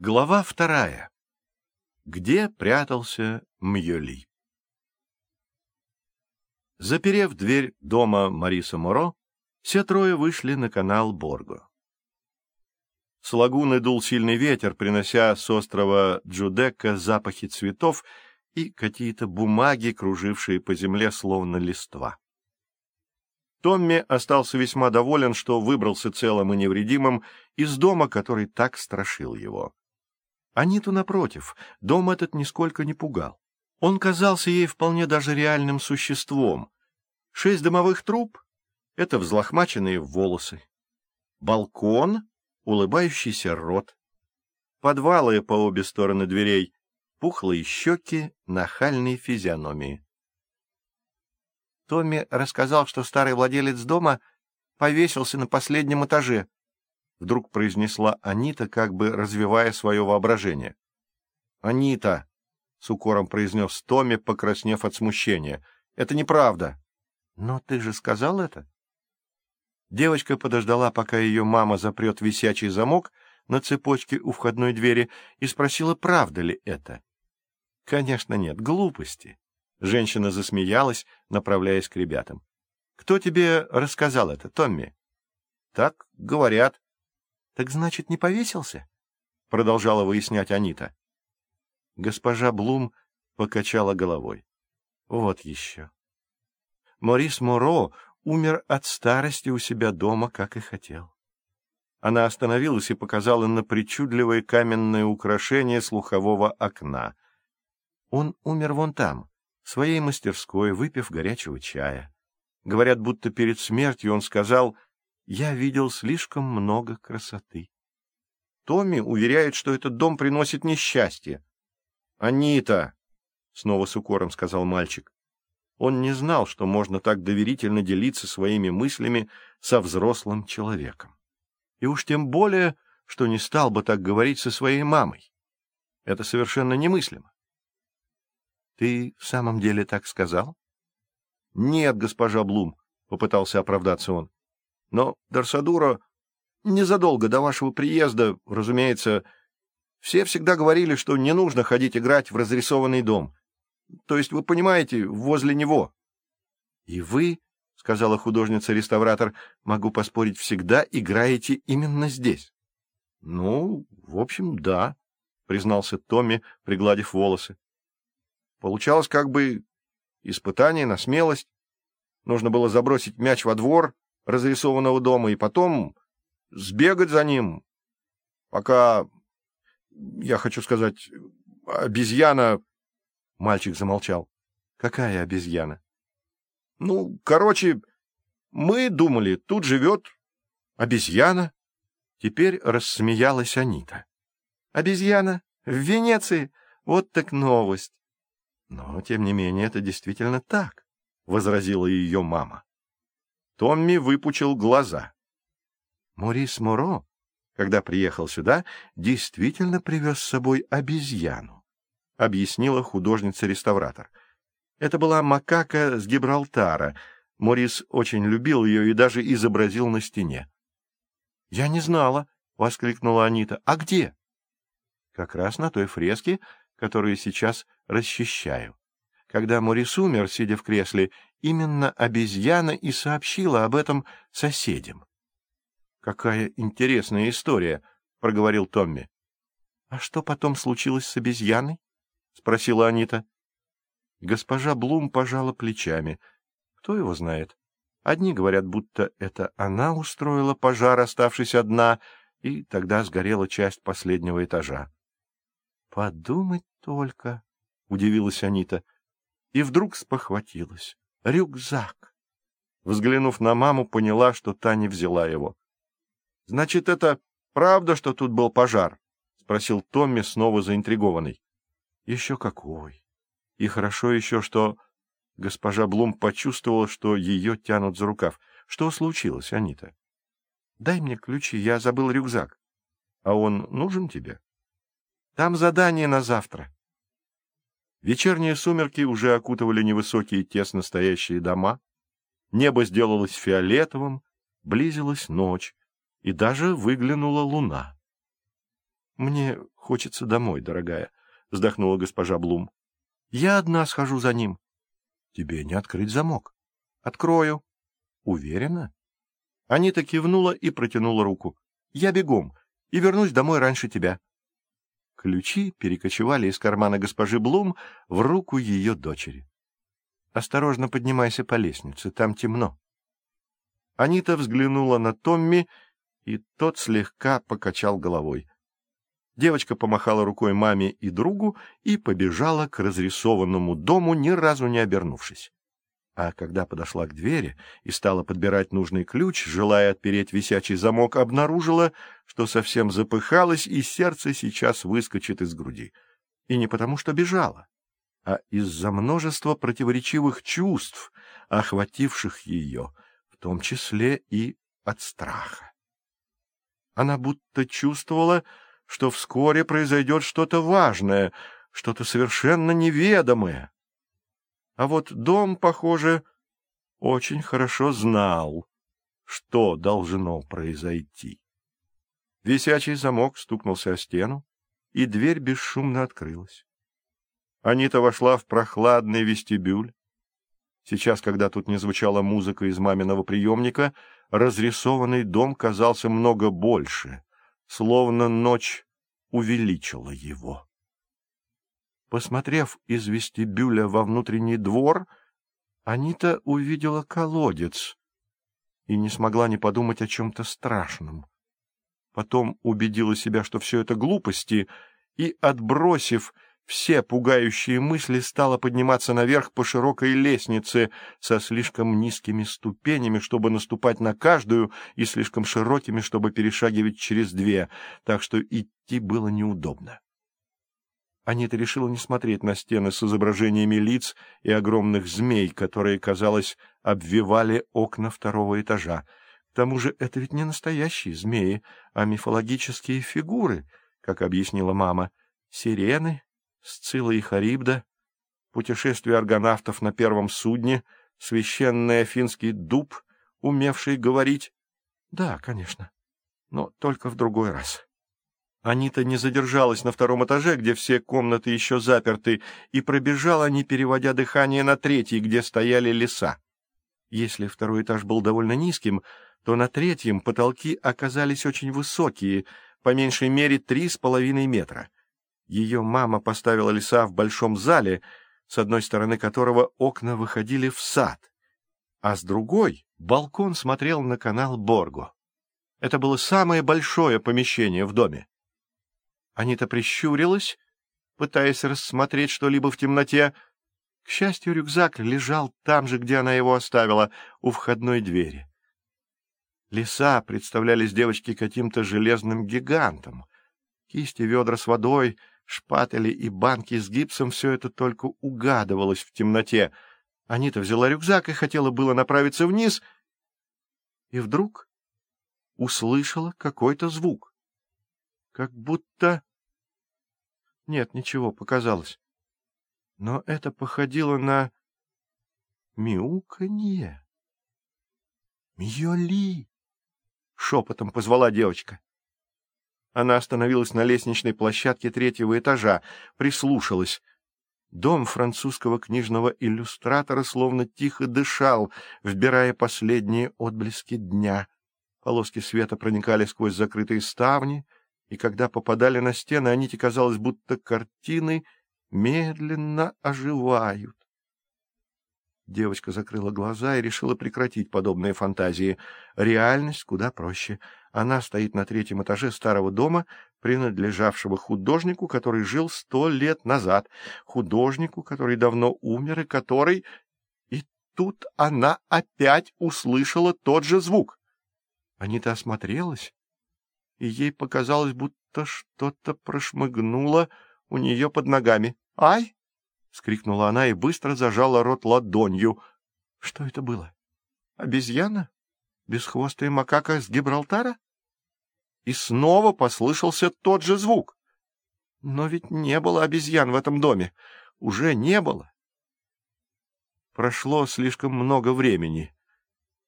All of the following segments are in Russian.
Глава вторая. Где прятался Мьёли? Заперев дверь дома Мариса Моро, все трое вышли на канал Борго. С лагуны дул сильный ветер, принося с острова Джудека запахи цветов и какие-то бумаги, кружившие по земле словно листва. Томми остался весьма доволен, что выбрался целым и невредимым из дома, который так страшил его. Аниту, напротив, дом этот нисколько не пугал. Он казался ей вполне даже реальным существом. Шесть дымовых труб — это взлохмаченные волосы. Балкон — улыбающийся рот. Подвалы по обе стороны дверей, пухлые щеки, нахальные физиономии. Томми рассказал, что старый владелец дома повесился на последнем этаже. Вдруг произнесла Анита, как бы развивая свое воображение. — Анита! — с укором произнес Томми, покраснев от смущения. — Это неправда. — Но ты же сказал это? Девочка подождала, пока ее мама запрет висячий замок на цепочке у входной двери, и спросила, правда ли это. — Конечно, нет, глупости. Женщина засмеялась, направляясь к ребятам. — Кто тебе рассказал это, Томми? — Так говорят. — Так значит, не повесился? — продолжала выяснять Анита. Госпожа Блум покачала головой. — Вот еще. Морис Моро умер от старости у себя дома, как и хотел. Она остановилась и показала на причудливое каменное украшение слухового окна. Он умер вон там, в своей мастерской, выпив горячего чая. Говорят, будто перед смертью он сказал «Я видел слишком много красоты». Томми уверяет, что этот дом приносит несчастье. «Анита!» — снова с укором сказал мальчик. Он не знал, что можно так доверительно делиться своими мыслями со взрослым человеком. И уж тем более, что не стал бы так говорить со своей мамой. Это совершенно немыслимо. Ты в самом деле так сказал? — Нет, госпожа Блум, — попытался оправдаться он. — Но Дарсадура незадолго до вашего приезда, разумеется, все всегда говорили, что не нужно ходить играть в разрисованный дом. То есть, вы понимаете, возле него. — И вы, — сказала художница-реставратор, — могу поспорить, всегда играете именно здесь. — Ну, в общем, да, — признался Томми, пригладив волосы. Получалось как бы испытание на смелость. Нужно было забросить мяч во двор разрисованного дома и потом сбегать за ним, пока, я хочу сказать, обезьяна... Мальчик замолчал. Какая обезьяна? Ну, короче, мы думали, тут живет обезьяна. Теперь рассмеялась Анита. Обезьяна? В Венеции? Вот так новость. Но, тем не менее, это действительно так, — возразила ее мама. Томми выпучил глаза. Морис Моро, когда приехал сюда, действительно привез с собой обезьяну, — объяснила художница-реставратор. Это была макака с Гибралтара. Морис очень любил ее и даже изобразил на стене. — Я не знала, — воскликнула Анита. — А где? — Как раз на той фреске, которую сейчас расчищаю. Когда Морис умер, сидя в кресле, именно обезьяна и сообщила об этом соседям. — Какая интересная история, — проговорил Томми. — А что потом случилось с обезьяной? — спросила Анита. Госпожа Блум пожала плечами. Кто его знает? Одни говорят, будто это она устроила пожар, оставшись одна, и тогда сгорела часть последнего этажа. Подумать только, — удивилась Анита, и вдруг спохватилась. Рюкзак. Взглянув на маму, поняла, что та не взяла его. — Значит, это правда, что тут был пожар? — спросил Томми, снова заинтригованный. — Еще какой. И хорошо еще, что... Госпожа Блум почувствовала, что ее тянут за рукав. Что случилось, Анита? — Дай мне ключи, я забыл рюкзак. — А он нужен тебе? — там задание на завтра. Вечерние сумерки уже окутывали невысокие тесно стоящие дома. Небо сделалось фиолетовым, близилась ночь, и даже выглянула луна. — Мне Хочется домой, дорогая, — вздохнула госпожа Блум. — Я одна схожу за ним. — Тебе не открыть замок. — Открою. — Уверена? Анита кивнула и протянула руку. — Я бегом и вернусь домой раньше тебя. Ключи перекочевали из кармана госпожи Блум в руку ее дочери. — Осторожно поднимайся по лестнице, там темно. Анита взглянула на Томми, и тот слегка покачал головой. Девочка помахала рукой маме и другу и побежала к разрисованному дому, ни разу не обернувшись. А когда подошла к двери и стала подбирать нужный ключ, желая отпереть висячий замок, обнаружила, что совсем запыхалась, и сердце сейчас выскочит из груди. И не потому, что бежала, а из-за множества противоречивых чувств, охвативших ее — в том числе и от страха. Она будто чувствовала, что вскоре произойдет что-то важное, что-то совершенно неведомое. А вот дом, похоже, очень хорошо знал, что должно произойти. Висячий замок стукнулся о стену, и дверь бесшумно открылась. Анита вошла в прохладный вестибюль, Сейчас, когда тут не звучала музыка из маминого приемника, разрисованный дом казался много больше, словно ночь увеличила его. Посмотрев из вестибюля во внутренний двор, Анита увидела колодец и не смогла не подумать о чем-то страшном. Потом убедила себя, что все это глупости, и, отбросив все пугающие мысли стала подниматься наверх по широкой лестнице со слишком низкими ступенями, чтобы наступать на каждую, и слишком широкими, чтобы перешагивать через две, так что идти было неудобно. Анита решила не смотреть на стены с изображениями лиц и огромных змей, которые, казалось, обвивали окна второго этажа. К тому же это ведь не настоящие змеи, а мифологические фигуры, как объяснила мама, сирены Сцилла и Харибда, путешествие аргонавтов на первом судне, священный афинский дуб, умевший говорить. Да, конечно, но только в другой раз. Анита не задержалась на втором этаже, где все комнаты еще заперты, и пробежала, не переводя дыхание, на третий, где стояли леса. Если второй этаж был довольно низким, то на третьем потолки оказались очень высокие, по меньшей мере три с половиной метра. Ее мама поставила леса в большом зале, с одной стороны которого окна выходили в сад, а с другой балкон смотрел на канал Борго. Это было самое большое помещение в доме. Анита прищурилась, пытаясь рассмотреть что-либо в темноте. К счастью, рюкзак лежал там же, где она его оставила, у входной двери. Леса представлялись девочке каким-то железным гигантом. Кисти, ведра с водой, Шпатели и банки с гипсом — все это только угадывалось в темноте. Анита взяла рюкзак и хотела было направиться вниз, и вдруг услышала какой-то звук. Как будто... Нет, ничего, показалось. Но это походило на мяуканье. «Мьоли!» — шепотом позвала девочка. Она остановилась на лестничной площадке третьего этажа, прислушалась. Дом французского книжного иллюстратора словно тихо дышал, вбирая последние отблески дня. Полоски света проникали сквозь закрытые ставни, и когда попадали на стены, они, казалось, будто картины медленно оживают. Девочка закрыла глаза и решила прекратить подобные фантазии. Реальность куда проще. Она стоит на третьем этаже старого дома, принадлежавшего художнику, который жил сто лет назад, художнику, который давно умер и который... И тут она опять услышала тот же звук. Анита осмотрелась, и ей показалось, будто что-то прошмыгнуло у нее под ногами. «Ай!» — скрикнула она и быстро зажала рот ладонью. Что это было? Обезьяна? Бесхвостая макака с Гибралтара? И снова послышался тот же звук. Но ведь не было обезьян в этом доме. Уже не было. Прошло слишком много времени.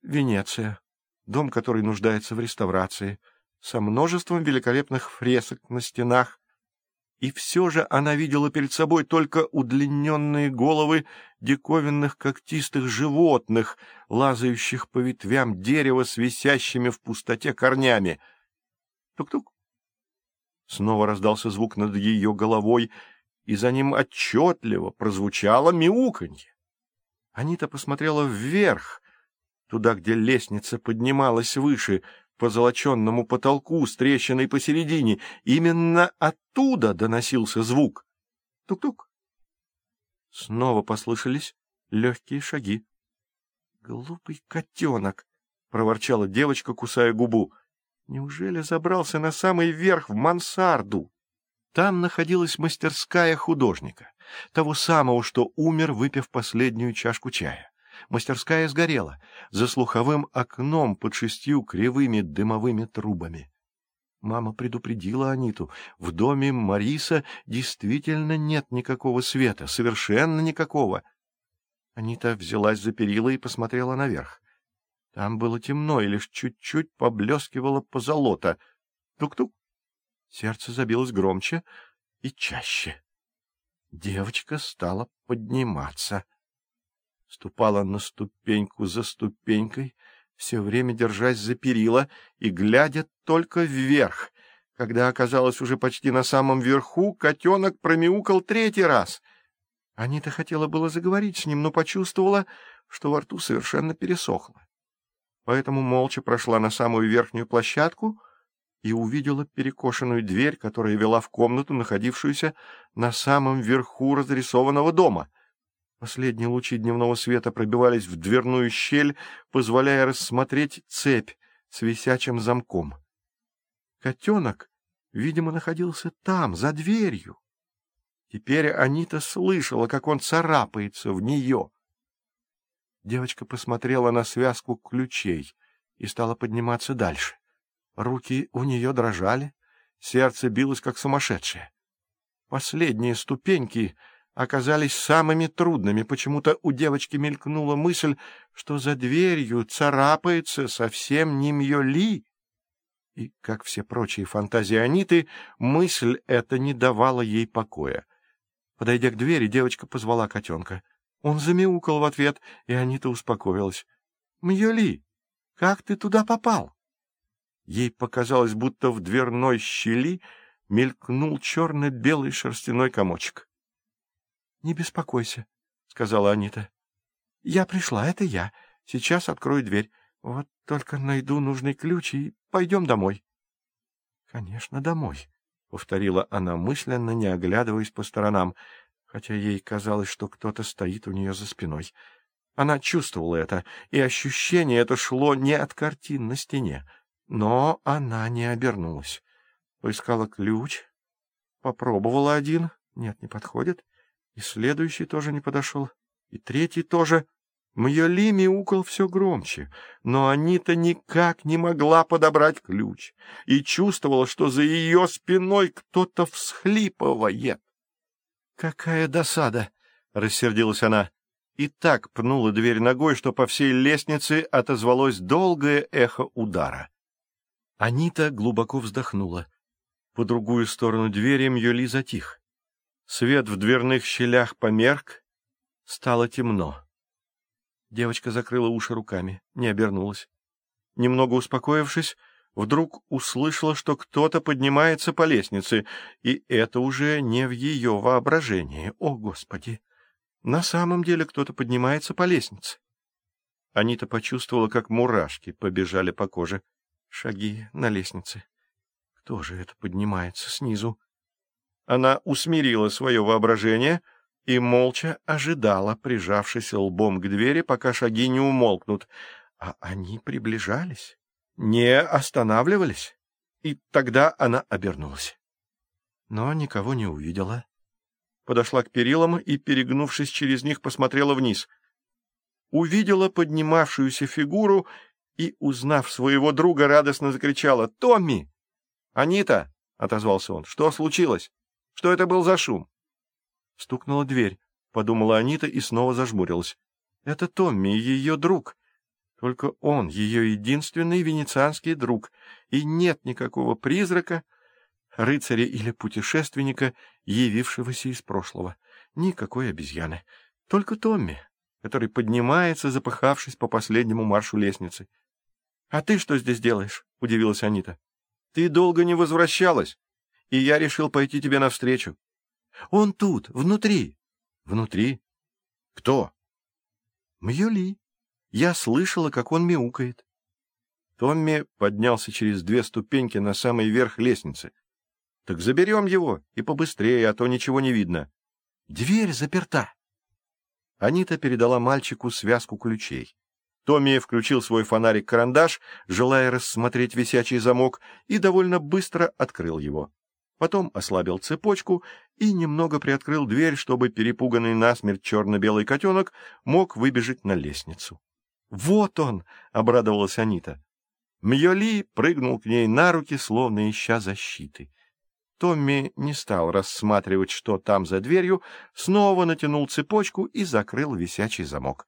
Венеция. Дом, который нуждается в реставрации, со множеством великолепных фресок на стенах, и все же она видела перед собой только удлиненные головы диковинных когтистых животных, лазающих по ветвям дерева с висящими в пустоте корнями. Тук-тук. Снова раздался звук над ее головой, и за ним отчетливо прозвучало мяуканье. Анита посмотрела вверх, туда, где лестница поднималась выше, по золоченному потолку с трещиной посередине. Именно оттуда доносился звук. Тук-тук. Снова послышались легкие шаги. — Глупый котенок! — проворчала девочка, кусая губу. — Неужели забрался на самый верх в мансарду? Там находилась мастерская художника, того самого, что умер, выпив последнюю чашку чая. Мастерская сгорела за слуховым окном под шестью кривыми дымовыми трубами. Мама предупредила Аниту. В доме Мариса действительно нет никакого света, совершенно никакого. Анита взялась за перила и посмотрела наверх. Там было темно, и лишь чуть-чуть поблескивало позолота. Тук-тук. Сердце забилось громче и чаще. Девочка стала подниматься ступала на ступеньку за ступенькой, все время держась за перила и глядя только вверх. Когда оказалась уже почти на самом верху, котенок промяукал третий раз. Анита хотела было заговорить с ним, но почувствовала, что во рту совершенно пересохло. Поэтому молча прошла на самую верхнюю площадку и увидела перекошенную дверь, которая вела в комнату, находившуюся на самом верху разрисованного дома — Последние лучи дневного света пробивались в дверную щель, позволяя рассмотреть цепь с висячим замком. Котенок, видимо, находился там, за дверью. Теперь Анита слышала, как он царапается в нее. Девочка посмотрела на связку ключей и стала подниматься дальше. Руки у нее дрожали, сердце билось, как сумасшедшее. Последние ступеньки оказались самыми трудными. Почему-то у девочки мелькнула мысль, что за дверью царапается совсем не Мьёли. И, как все прочие фантазии Аниты, мысль эта не давала ей покоя. Подойдя к двери, девочка позвала котенка. Он замяукал в ответ, и Анита успокоилась. — Мьёли, как ты туда попал? Ей показалось, будто в дверной щели мелькнул черно-белый шерстяной комочек. — Не беспокойся, — сказала Анита. — Я пришла, это я. Сейчас открою дверь. Вот только найду нужный ключ и пойдем домой. — Конечно, домой, — повторила она мысленно, не оглядываясь по сторонам, хотя ей казалось, что кто-то стоит у нее за спиной. Она чувствовала это, и ощущение это шло не от картин на стене. Но она не обернулась. Поискала ключ, попробовала один. Нет, не подходит. И следующий тоже не подошел, и третий тоже. Мьёли мяукал все громче, но Анита никак не могла подобрать ключ и чувствовала, что за ее спиной кто-то всхлипывает. — Какая досада! — рассердилась она. И так пнула дверь ногой, что по всей лестнице отозвалось долгое эхо удара. Анита глубоко вздохнула. По другую сторону двери Мьёли затих. Свет в дверных щелях померк, стало темно. Девочка закрыла уши руками, не обернулась. Немного успокоившись, вдруг услышала, что кто-то поднимается по лестнице, и это уже не в ее воображении. О, Господи! На самом деле кто-то поднимается по лестнице. Анита почувствовала, как мурашки побежали по коже. Шаги на лестнице. Кто же это поднимается снизу? Она усмирила свое воображение и молча ожидала, прижавшись лбом к двери, пока шаги не умолкнут. А они приближались, не останавливались. И тогда она обернулась. Но никого не увидела. Подошла к перилам и, перегнувшись через них, посмотрела вниз. Увидела поднимавшуюся фигуру и, узнав своего друга, радостно закричала «Томми!» «Анита!» — отозвался он. «Что случилось?» Что это был за шум? Стукнула дверь, подумала Анита и снова зажмурилась. Это Томми, ее друг. Только он, ее единственный венецианский друг, и нет никакого призрака, рыцаря или путешественника, явившегося из прошлого. Никакой обезьяны. Только Томми, который поднимается, запыхавшись по последнему маршу лестницы. — А ты что здесь делаешь? — удивилась Анита. — Ты долго не возвращалась, и я решил пойти тебе навстречу. — Он тут, внутри. — Внутри? Кто? — Мьюли. Я слышала, как он мяукает. Томми поднялся через две ступеньки на самый верх лестницы. — Так заберем его, и побыстрее, а то ничего не видно. — Дверь заперта. Анита передала мальчику связку ключей. Томми включил свой фонарик-карандаш, желая рассмотреть висячий замок, и довольно быстро открыл его. Потом ослабил цепочку и немного приоткрыл дверь, чтобы перепуганный насмерть черно-белый котенок мог выбежать на лестницу. «Вот он!» — обрадовалась Анита. Мьоли прыгнул к ней на руки, словно ища защиты. Томми не стал рассматривать, что там за дверью, снова натянул цепочку и закрыл висячий замок.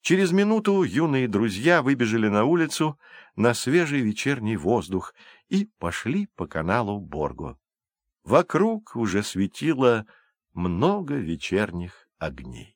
Через минуту юные друзья выбежали на улицу на свежий вечерний воздух и пошли по каналу Борго. Вокруг уже светило много вечерних огней.